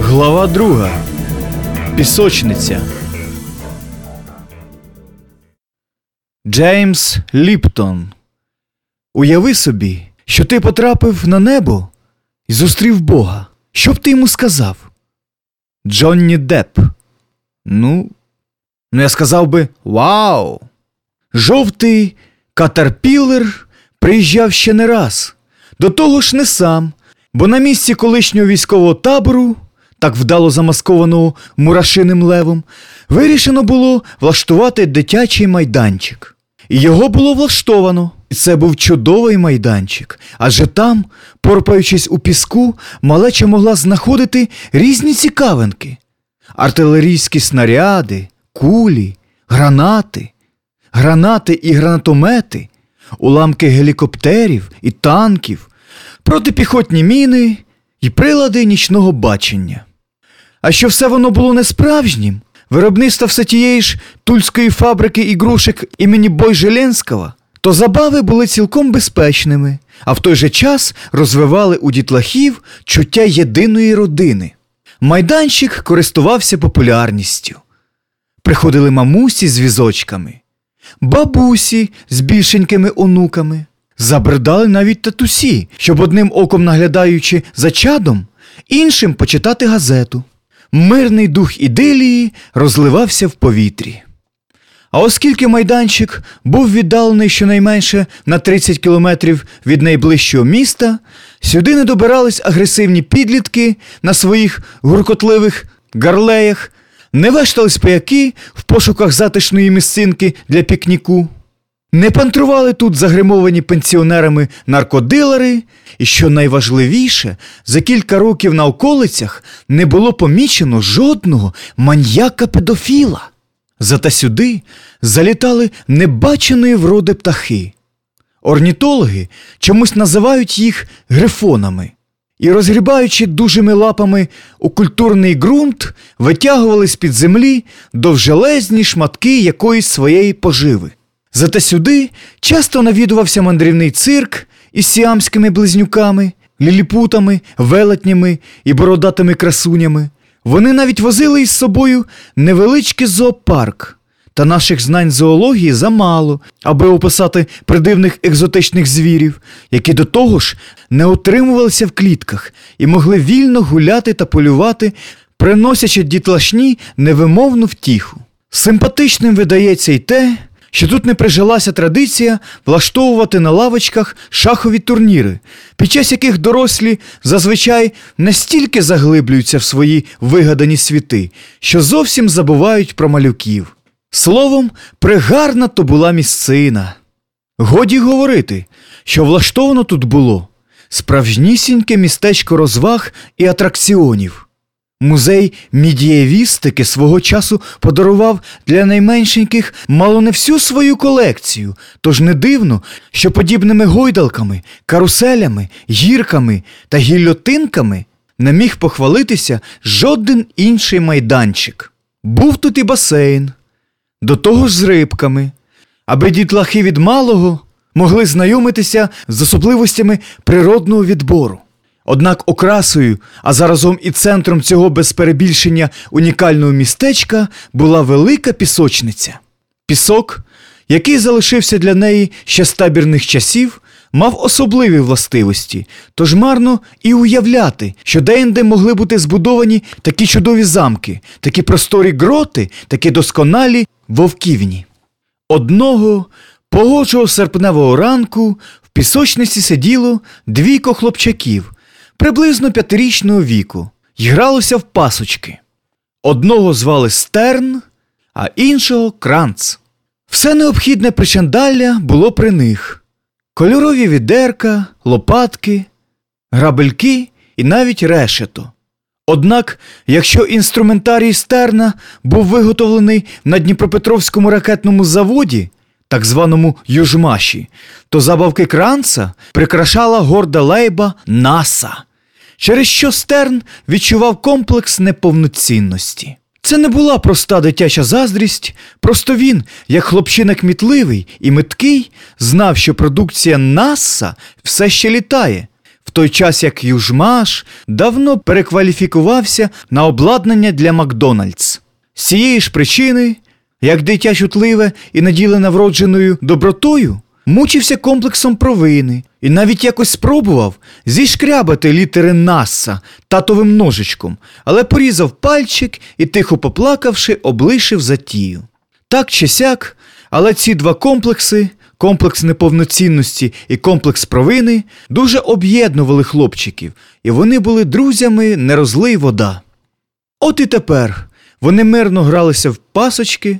Глава друга. Пісочниця. Джеймс Ліптон. Уяви собі, що ти потрапив на небо і зустрів Бога. Що б ти йому сказав? Джонні Депп. Ну, ну я сказав би Вау! Жовтий катерпілер приїжджав ще не раз. До того ж не сам, бо на місці колишнього військового табору, так вдало замаскованого мурашиним левом, вирішено було влаштувати дитячий майданчик. І його було влаштовано. І це був чудовий майданчик, адже там, порпаючись у піску, малеча могла знаходити різні цікавинки: артилерійські снаряди, кулі, гранати, гранати і гранатомети, уламки гелікоптерів і танків, протипіхотні міни і прилади нічного бачення. А що все воно було не справжнім, виробництво все тієї ж тульської фабрики ігрушек імені Бойжеленського, то забави були цілком безпечними, а в той же час розвивали у дітлахів чуття єдиної родини. Майданчик користувався популярністю. Приходили мамусі з візочками, бабусі з більшенькими онуками, забридали навіть татусі, щоб одним оком наглядаючи за чадом, іншим почитати газету. Мирний дух ідилії розливався в повітрі. А оскільки майданчик був віддалений щонайменше на 30 кілометрів від найближчого міста, сюди не добирались агресивні підлітки на своїх гуркотливих гарлеях, не вештались пияки в пошуках затишної місцинки для пікніку, не пантрували тут загримовані пенсіонерами наркодилери, і що найважливіше, за кілька років на околицях не було помічено жодного маньяка-педофіла. Зате сюди залітали небаченої вроди птахи. Орнітологи чомусь називають їх грифонами і, розгрібаючи дужими лапами у культурний ґрунт, витягували з-під землі довжелезні шматки якоїсь своєї поживи. Зате сюди часто навідувався мандрівний цирк із сіамськими близнюками, ліліпутами, велетнями і бородатими красунями. Вони навіть возили із собою невеличкий зоопарк, та наших знань зоології замало, аби описати придивних екзотичних звірів, які до того ж не утримувалися в клітках і могли вільно гуляти та полювати, приносячи дітлашні невимовну втіху. Симпатичним видається й те, що тут не прижилася традиція влаштовувати на лавочках шахові турніри, під час яких дорослі зазвичай настільки заглиблюються в свої вигадані світи, що зовсім забувають про малюків. Словом, пригарна то була місцина. Годі говорити, що влаштовано тут було справжнісіньке містечко розваг і атракціонів. Музей мідієвістики свого часу подарував для найменшеньких мало не всю свою колекцію, тож не дивно, що подібними гойдалками, каруселями, гірками та гільотинками не міг похвалитися жоден інший майданчик. Був тут і басейн, до того ж з рибками, аби дітлахи від малого могли знайомитися з особливостями природного відбору. Однак окрасою, а заразом і центром цього без перебільшення унікального містечка була велика пісочниця. Пісок, який залишився для неї ще з табірних часів, мав особливі властивості, тож марно і уявляти, що деінде могли бути збудовані такі чудові замки, такі просторі гроти, такі досконалі вовківні. Одного погожого серпневого ранку в пісочниці сиділо двійко хлопчаків приблизно п'ятирічного віку й гралося в пасочки. Одного звали Стерн, а іншого Кранц. Все необхідне причандалля було при них: кольорові відерка, лопатки, грабельки і навіть решето. Однак, якщо інструментарій Стерна був виготовлений на Дніпропетровському ракетному заводі, так званому Южмаші, то забавки кранца прикрашала горда лейба НАСА, через що Стерн відчував комплекс неповноцінності. Це не була проста дитяча заздрість, просто він, як хлопчина кмітливий і меткий, знав, що продукція НАСА все ще літає, той час як Южмаш давно перекваліфікувався на обладнання для Макдональдс. З цієї ж причини, як дитя чутливе і наділене вродженою добротою, мучився комплексом провини і навіть якось спробував зішкрябати літери НАСА татовим ножичком, але порізав пальчик і, тихо поплакавши, облишив затію. Так чи сяк, але ці два комплекси, комплекс неповноцінності і комплекс провини, дуже об'єднували хлопчиків, і вони були друзями не розлий вода. От і тепер вони мирно гралися в пасочки.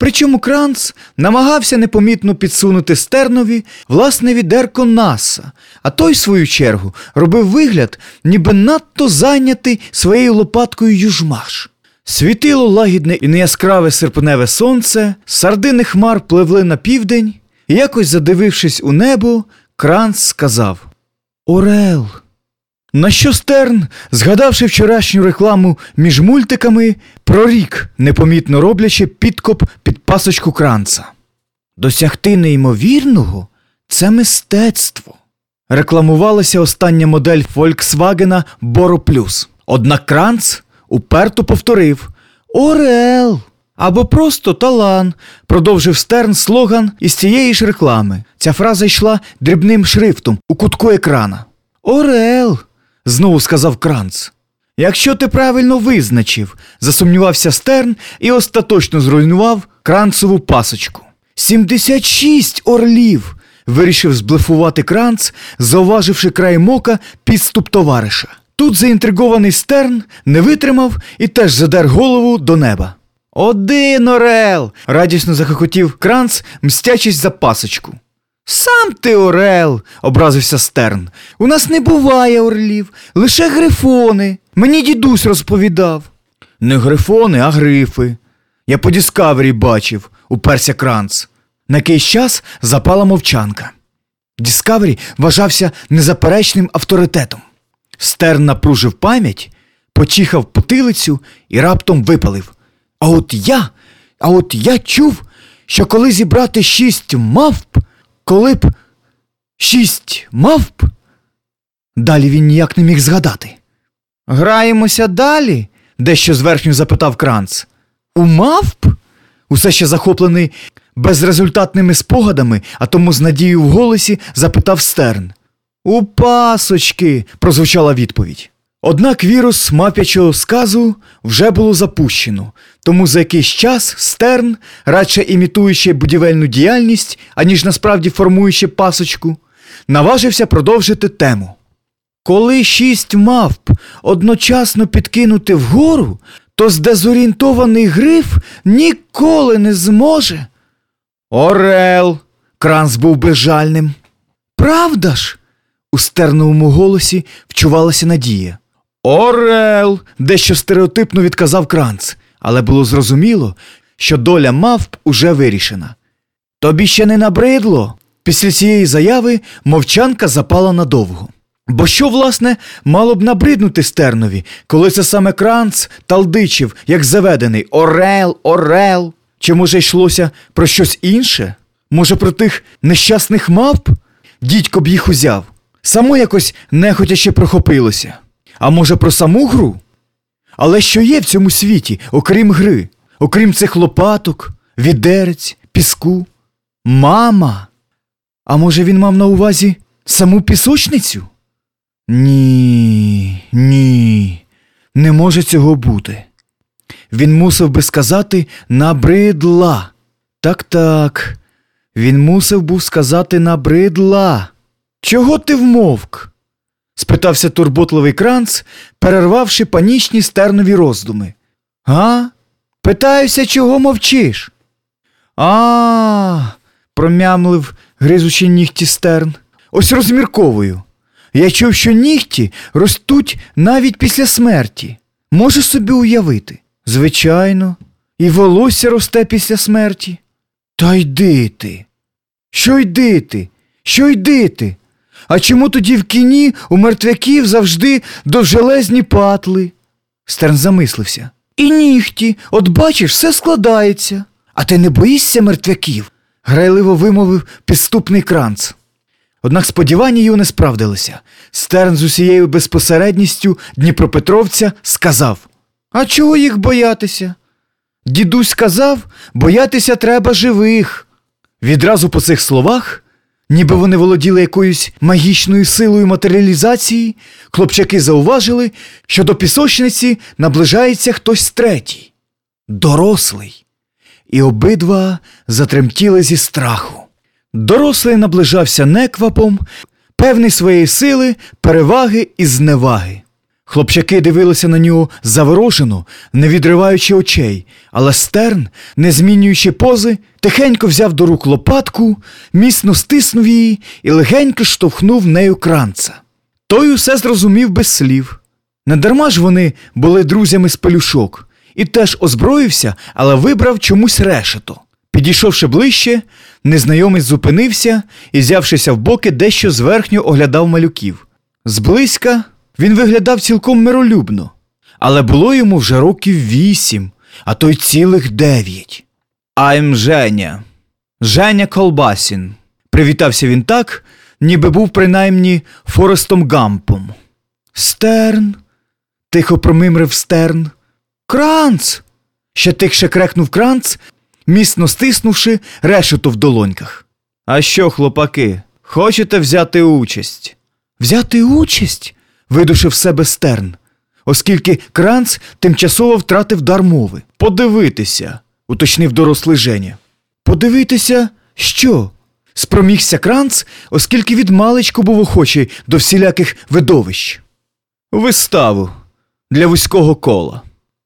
Причому Кранц намагався непомітно підсунути стернові власне відерко наса, а той, в свою чергу, робив вигляд, ніби надто зайнятий своєю лопаткою южмаш. Світило лагідне і неяскраве серпневе сонце, сардини хмар пливли на південь, і якось задивившись у небо, Кранц сказав Орел. На що Стерн, згадавши вчорашню рекламу між мультиками, прорік, непомітно роблячи підкоп під пасочку кранца. Досягти неймовірного це мистецтво. Рекламувалася остання модель Volkswagen Boro Plus. Однак Кранц уперто повторив Орел або просто талан, продовжив Стерн слоган із цієї ж реклами. Ця фраза йшла дрібним шрифтом у кутку екрана. Орел знову сказав Кранц. Якщо ти правильно визначив, засумнівався Стерн і остаточно зруйнував кранцеву пасочку. Сімдесят шість орлів. вирішив зблефувати кранц, зауваживши край мока підступ товариша. Тут заінтригований Стерн не витримав і теж задер голову до неба. Один орел. радісно захохотів кранц, мстячись за пасочку. Сам ти орел, образився Стерн. У нас не буває орлів, лише грифони. Мені дідусь розповідав. Не грифони, а грифи. Я по Діскавері бачив, уперся кранц. На якийсь час запала мовчанка. Діскавері вважався незаперечним авторитетом. Стерн напружив пам'ять, почихав потилицю і раптом випалив. А от я, а от я чув, що коли зібрати шість мавп. Коли б шість мавп? Далі він ніяк не міг згадати. Граємося далі? дещо зверхньо запитав Кранц. У мавп? Усе ще захоплений безрезультатними спогадами, а тому з надією в голосі запитав Стерн. У пасочки, прозвучала відповідь. Однак вірус мап'ячого сказу вже було запущено, тому за якийсь час Стерн, радше імітуючи будівельну діяльність, аніж насправді формуючи пасочку, наважився продовжити тему. Коли шість мавп одночасно підкинути вгору, то здезорієнтований гриф ніколи не зможе. Орел. Кранц був безжальним. Правда ж? У стерновому голосі вчувалася надія. Орел. дещо стереотипно відказав Кранц, але було зрозуміло, що доля мавп уже вирішена. Тобі ще не набридло. Після цієї заяви мовчанка запала надовго. Бо що, власне, мало б набриднути стернові, коли це саме Кранц талдичив, як заведений Орел, Орел. Чи може йшлося про щось інше? Може, про тих нещасних мавп? Дідько б їх узяв. Само якось нехотя ще прохопилося. А може, про саму гру? Але що є в цьому світі, окрім гри, окрім цих лопаток, відерець, піску? Мама. А може, він мав на увазі саму пісочницю? Ні, ні, не може цього бути. Він мусив би сказати набридла. Так так. Він мусив був сказати набридла. Чого ти вмовк? Спитався турботливий кранц, перервавши панічні стернові роздуми. А? Питаюся, чого мовчиш? А, промямлив, гризучи нігті стерн. Ось розмірковую. Я чув, що нігті ростуть навіть після смерті. Можеш собі уявити? Звичайно, і волосся росте після смерті. Та йди ти. Що йди ти? Що йди ти? А чому тоді в кіні у мертвяків завжди довжелезні патли? Стерн замислився. І нігті, от бачиш, все складається. А ти не боїшся мертвяків? грайливо вимовив підступний кранц. Однак сподівання його не справдилися. Стерн з усією безпосередністю Дніпропетровця сказав: А чого їх боятися? Дідусь сказав, боятися треба живих. Відразу по цих словах, ніби вони володіли якоюсь магічною силою матеріалізації, хлопчаки зауважили, що до пісочниці наближається хтось третій, дорослий. І обидва затремтіли зі страху. Дорослий наближався неквапом, певний своєї сили, переваги і зневаги. Хлопчаки дивилися на нього заворожено, не відриваючи очей, але стерн, не змінюючи пози, тихенько взяв до рук лопатку, міцно стиснув її і легенько штовхнув нею кранца. Той усе зрозумів без слів. Недарма ж вони були друзями з пелюшок, і теж озброївся, але вибрав чомусь решето. Підійшовши ближче, незнайомець зупинився і, взявшися в боки, дещо зверхньо оглядав малюків. Зблизька він виглядав цілком миролюбно, але було йому вже років вісім, а то й цілих дев'ять. «I'm Женя. Женя Колбасін. Привітався він так, ніби був принаймні Форестом Гампом. Стерн. тихо промимрив стерн. Кранц. Ще тихше крекнув кранц, міцно стиснувши решету в долоньках. А що, хлопаки, хочете взяти участь? Взяти участь? Видушив себе стерн, оскільки кранц тимчасово втратив дар мови. Подивитися, уточнив дорослий Женя. Подивитися, що? спромігся кранц, оскільки від маличку був охочий до всіляких видовищ. Виставу для вузького кола.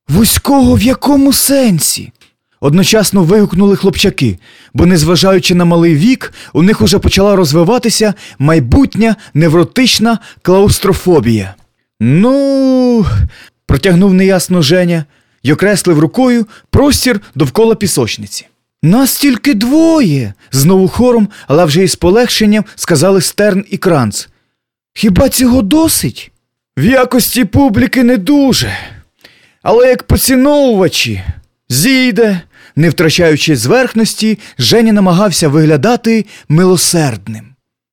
Вузького в якому сенсі? Одночасно вигукнули хлопчаки, бо, незважаючи на малий вік, у них уже почала розвиватися майбутня невротична клаустрофобія. Ну, протягнув неясно Женя й окреслив рукою простір довкола пісочниці. Нас тільки двоє. знову хором, але вже із полегшенням сказали Стерн і Кранц. Хіба цього досить? В якості публіки не дуже. Але як поціновувачі, зійде, не втрачаючи зверхності, Женя намагався виглядати милосердним.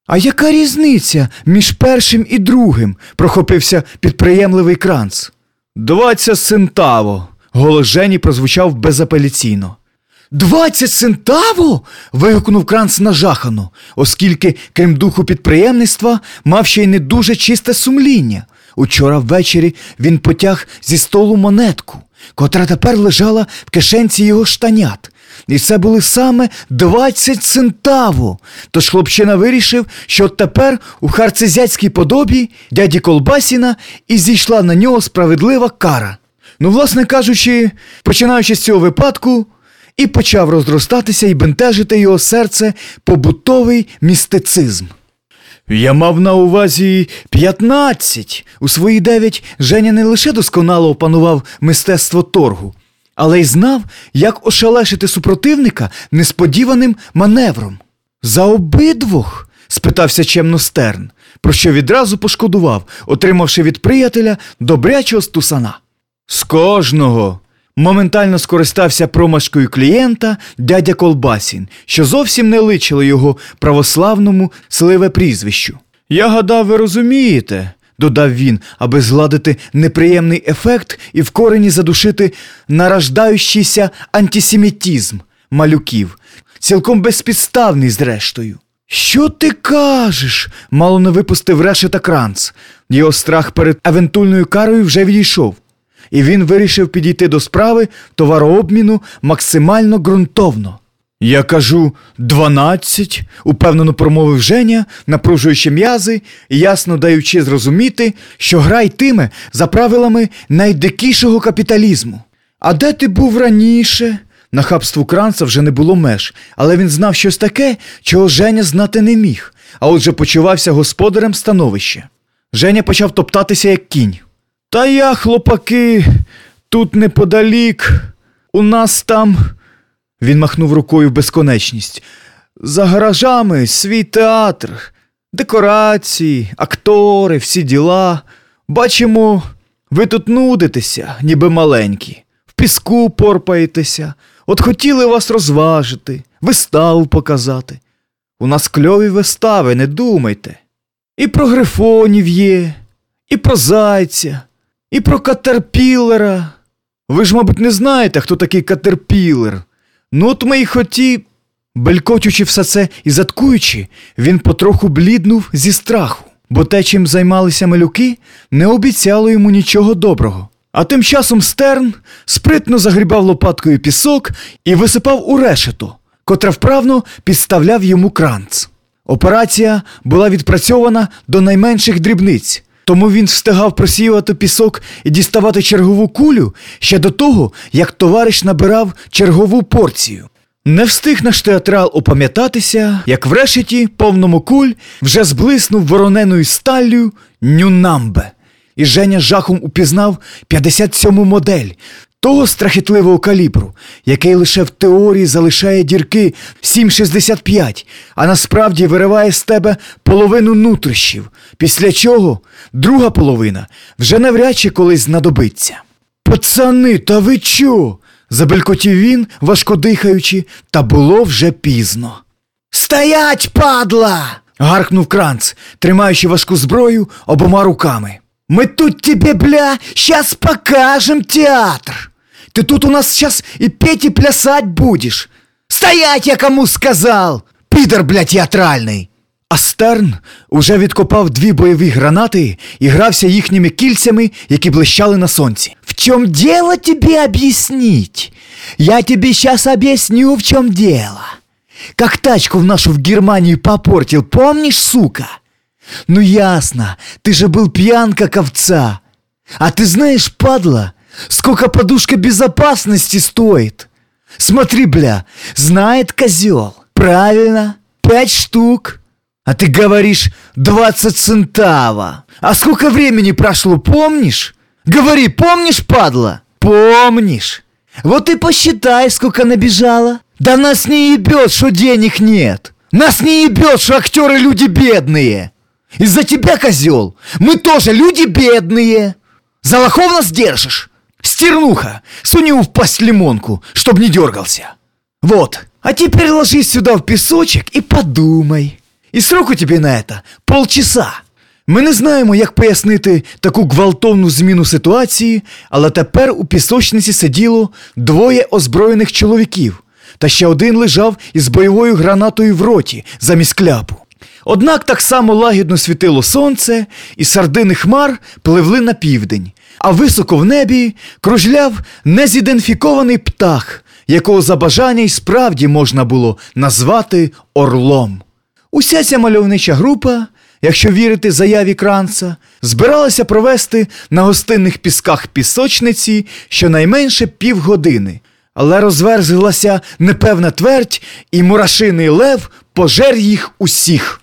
А яка різниця між першим і другим? прохопився підприємливий кранц. Двадцять центаво. Голос Жені прозвучав безапеляційно. Двадцять центаво. вигукнув кранц нажахано, оскільки, крім духу підприємництва, мав ще й не дуже чисте сумління. Учора ввечері він потяг зі столу монетку, котра тепер лежала в кишенці його штанят. І це були саме 20 центаво. Тож хлопчина вирішив, що тепер у харцезяцькій подобі дяді Колбасіна і зійшла на нього справедлива кара. Ну, власне кажучи, починаючи з цього випадку, і почав розростатися і бентежити його серце побутовий містицизм. Я мав на увазі п'ятнадцять. У свої дев'ять Женя не лише досконало опанував мистецтво торгу, але й знав, як ошалешити супротивника несподіваним маневром. За обидвох? спитався чемно стерн, про що відразу пошкодував, отримавши від приятеля добрячого стусана. З кожного. Моментально скористався промашкою клієнта дядя Колбасін, що зовсім не личило його православному сливе прізвищу. Я гадав, ви розумієте, додав він, аби згладити неприємний ефект і в корені задушити нараждаючийся антисемітізм малюків, цілком безпідставний, зрештою. Що ти кажеш? мало не випустив решета кранц. Його страх перед евентульною карою вже відійшов і він вирішив підійти до справи товарообміну максимально ґрунтовно. Я кажу дванадцять, упевнено промовив Женя, напружуючи м'язи ясно даючи зрозуміти, що гра йтиме за правилами найдикішого капіталізму. А де ти був раніше? Нахабству кранца вже не було меж, але він знав щось таке, чого Женя знати не міг, а отже почувався господарем становища. Женя почав топтатися, як кінь. Та я, хлопаки, тут неподалік, у нас там. Він махнув рукою в безконечність. За гаражами свій театр, декорації, актори, всі діла. Бачимо, ви тут нудитеся, ніби маленькі. В піску порпаєтеся, от хотіли вас розважити, виставу показати. У нас кльові вистави, не думайте. І про грифонів є, і про зайця, і про катерпілера. Ви ж, мабуть, не знаєте, хто такий катерпілер. Ну, от ми й хоті. Белькочучи все це і заткуючи, він потроху бліднув зі страху, бо те, чим займалися малюки, не обіцяло йому нічого доброго. А тим часом Стерн спритно загрібав лопаткою пісок і висипав у решето, котре вправно підставляв йому кранц. Операція була відпрацьована до найменших дрібниць, тому він встигав просіювати пісок і діставати чергову кулю ще до того, як товариш набирав чергову порцію. Не встиг наш театрал опам'ятатися, як в решеті, повному куль, вже зблиснув вороненою сталлю Нюнамбе. І Женя жахом упізнав 57-му модель того страхітливого калібру, який лише в теорії залишає дірки 7,65, а насправді вириває з тебе половину нутрищів, після чого друга половина вже навряд чи колись знадобиться. Пацани, та ви чо? забелькотів він, важко дихаючи, та було вже пізно. Стоять, падла! гаркнув Кранц, тримаючи важку зброю обома руками. Ми тут тебе, бля, щас покажем театр. Ты тут у нас сейчас и петь, и плясать будешь. Стоять, я кому сказал! Підер, бля, театральний. А Стерн уже відкопав дві бойові гранати і грався їхніми кільцями, які блищали на сонці. В чому дело тебе об'яснить? Я тебе сейчас объясню, в чем дело. Как тачку в нашу в Германию попортил, помнишь, сука? Ну ясно, ты же был пьян, как овца. А ты знаешь, падла, сколько подушка безопасности стоит? Смотри, бля, знает козел. Правильно, пять штук. А ты говоришь 20 центава. А сколько времени прошло, помнишь? Говори, помнишь, падла? Помнишь. Вот и посчитай, сколько набежало. Да нас не ебет, что денег нет. Нас не ебет, что актеры люди бедные. Из-за тебя, козел, мы тоже люди бедные. За лохов нас держишь. Стернуха, сунь его в пасть лимонку, чтоб не дергался. Вот, а теперь ложись сюда в песочек и подумай. І срок у тебе на это полчаса. Ми не знаємо, як пояснити таку гвалтовну зміну ситуації, але тепер у пісочниці сиділо двоє озброєних чоловіків, та ще один лежав із бойовою гранатою в роті замість кляпу. Однак так само лагідно світило сонце, і сардини хмар пливли на південь, а високо в небі кружляв незідентифікований птах, якого за бажання й справді можна було назвати орлом. Уся ця мальовнича група, якщо вірити заяві Кранца, збиралася провести на гостинних пісках пісочниці щонайменше півгодини, але розверзлася непевна твердь, і мурашиний лев пожер їх усіх.